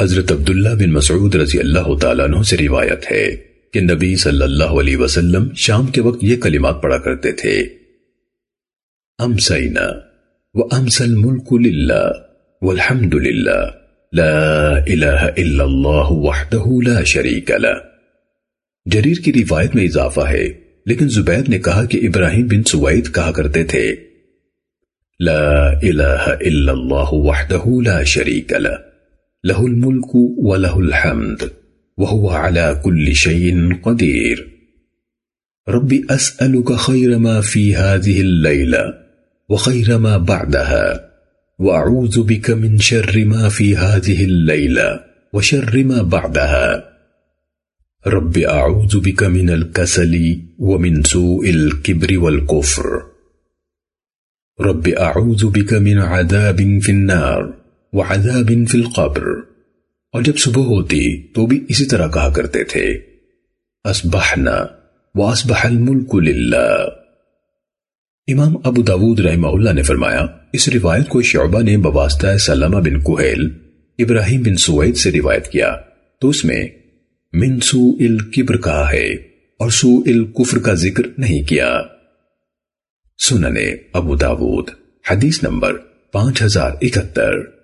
حضرت عبداللہ بن مسعود رضی اللہ تعالیٰ عنہ سے روایت ہے کہ نبی صلی اللہ علیہ وسلم شام کے وقت یہ کلمات پڑھا کرتے تھے۔ امسینا وامسى الملك لله والحمد لله لا الہ الا اللہ وحده لا شریک له جریر کی روایت میں اضافہ ہے، لیکن زبید نے کہا کہ ابراہیم بن سوید کہا کرتے تھے۔ لا الہ الا اللہ وحده لا شریک له له الملك وله الحمد وهو على كل شيء قدير. ربي أسألك خير ما في هذه الليلة وخير ما بعدها وأعوذ بك من شر ما في هذه الليلة وشر ما بعدها. رب أعوذ بك من الكسل ومن سوء الكبر والكفر. رب أعوذ بك من عذاب في النار. وعذاب فی القبر۔ اور جب صبح ہوتی تو بھی اسی طرح کہا کرتے تھے اسبحنا واسبح الملک للہ۔ امام ابو داود رحمہ اللہ نے فرمایا، اس روایت کو شعبہ نے بواسطہ سلامہ بن کوہیل ابراہیم بن سوید سے روایت کیا۔ تو اس میں، من سو الکبر کہا ہے، اور سو الکفر کا ذکر نہیں کیا۔ سننے ابو داود، حدیث نمبر پانچ ہزار اکہتر۔